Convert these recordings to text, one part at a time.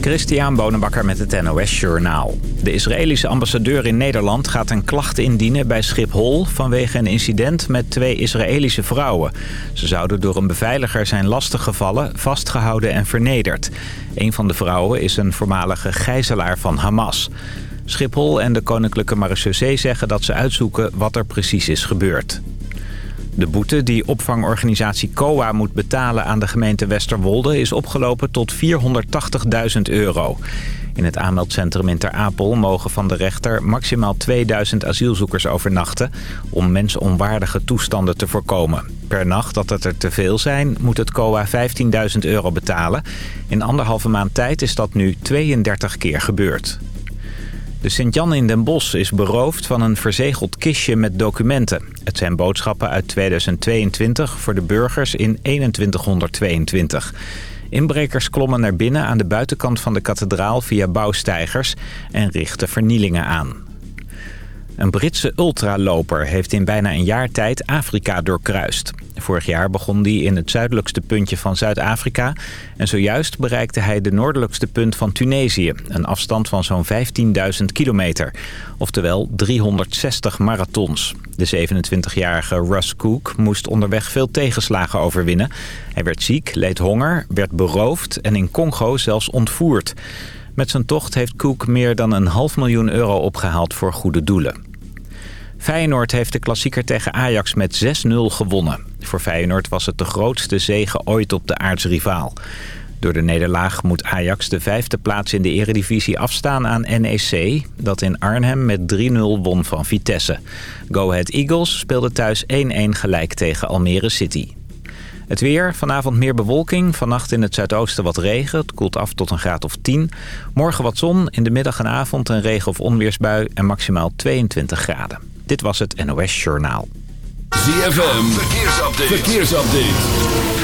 Christian Bonenbakker met het NOS Journaal. De Israëlische ambassadeur in Nederland gaat een klacht indienen bij Schiphol... vanwege een incident met twee Israëlische vrouwen. Ze zouden door een beveiliger zijn lastiggevallen, vastgehouden en vernederd. Een van de vrouwen is een voormalige gijzelaar van Hamas. Schiphol en de Koninklijke Marechaussee zeggen dat ze uitzoeken wat er precies is gebeurd. De boete die opvangorganisatie COA moet betalen aan de gemeente Westerwolde... is opgelopen tot 480.000 euro. In het aanmeldcentrum in Ter Apel mogen van de rechter maximaal 2000 asielzoekers overnachten... om mensonwaardige toestanden te voorkomen. Per nacht dat het er te veel zijn, moet het COA 15.000 euro betalen. In anderhalve maand tijd is dat nu 32 keer gebeurd. De Sint-Jan in Den Bosch is beroofd van een verzegeld kistje met documenten. Het zijn boodschappen uit 2022 voor de burgers in 2122. Inbrekers klommen naar binnen aan de buitenkant van de kathedraal via bouwsteigers en richtten vernielingen aan. Een Britse ultraloper heeft in bijna een jaar tijd Afrika doorkruist. Vorig jaar begon hij in het zuidelijkste puntje van Zuid-Afrika... en zojuist bereikte hij de noordelijkste punt van Tunesië... een afstand van zo'n 15.000 kilometer, oftewel 360 marathons. De 27-jarige Russ Cook moest onderweg veel tegenslagen overwinnen. Hij werd ziek, leed honger, werd beroofd en in Congo zelfs ontvoerd... Met zijn tocht heeft Cook meer dan een half miljoen euro opgehaald voor goede doelen. Feyenoord heeft de klassieker tegen Ajax met 6-0 gewonnen. Voor Feyenoord was het de grootste zege ooit op de aardsrivaal. Door de nederlaag moet Ajax de vijfde plaats in de eredivisie afstaan aan NEC... dat in Arnhem met 3-0 won van Vitesse. Go Ahead Eagles speelde thuis 1-1 gelijk tegen Almere City. Het weer, vanavond meer bewolking. Vannacht in het zuidoosten wat regen. Het koelt af tot een graad of 10. Morgen wat zon, in de middag en avond een regen- of onweersbui... en maximaal 22 graden. Dit was het NOS Journaal. ZFM, verkeersupdate. verkeersupdate.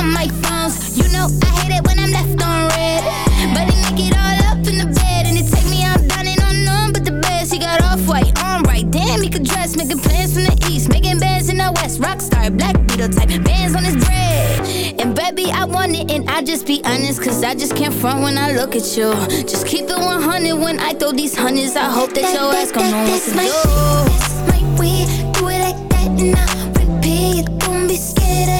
on my phones. You know I hate it when I'm left on red. But he make it all up in the bed. And he take me out dining on none but the best. He got off white, on right. Damn, he could dress. Making plans from the east. Making bands in the west. Rockstar, black beetle type. Bands on his bread. And baby, I want it. And I just be honest. Cause I just can't front when I look at you. Just keep it 100 when I throw these hundreds. I hope that, that your ass come know what to my, do. That's my way. Do it like that and I repeat. Don't be scared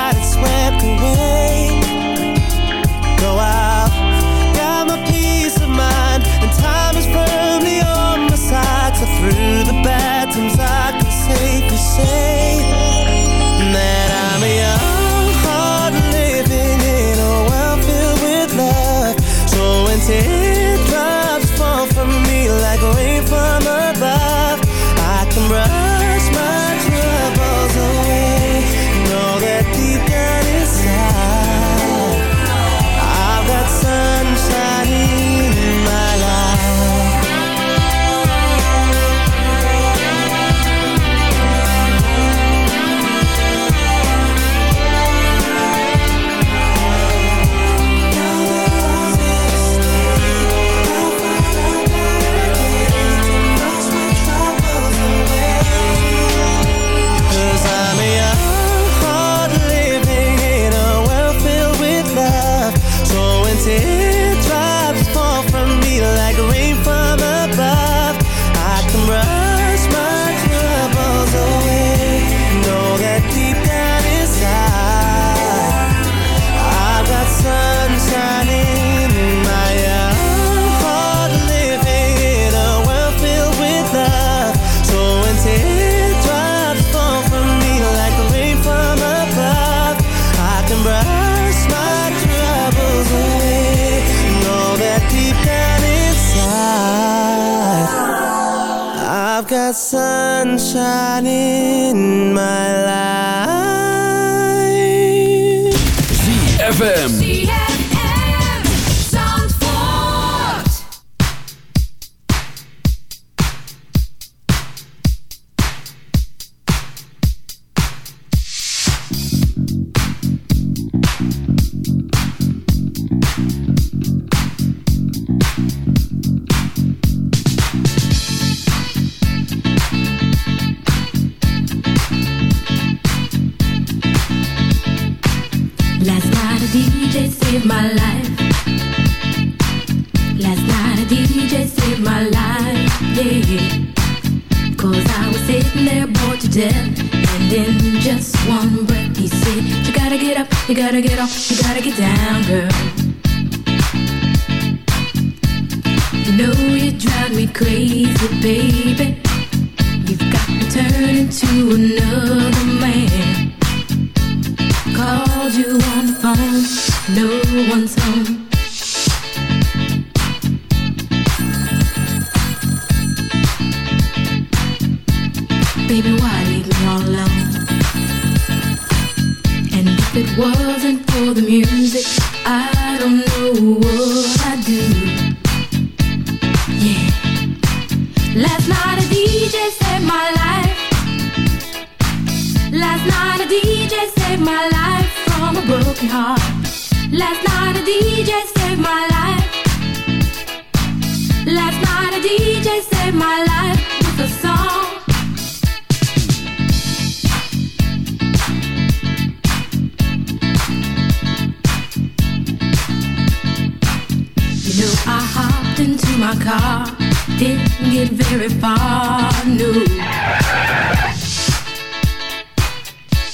on in my life. ZFM.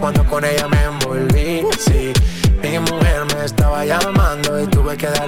Cuando con ella me envolví. Sí, mi mujer me estaba llamando y tuve que darle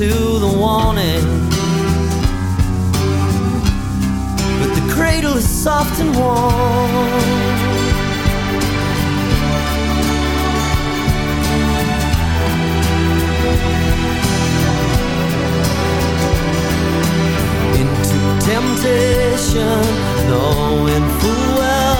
To the warning. But the cradle is soft and warm. into temptation, knowing full well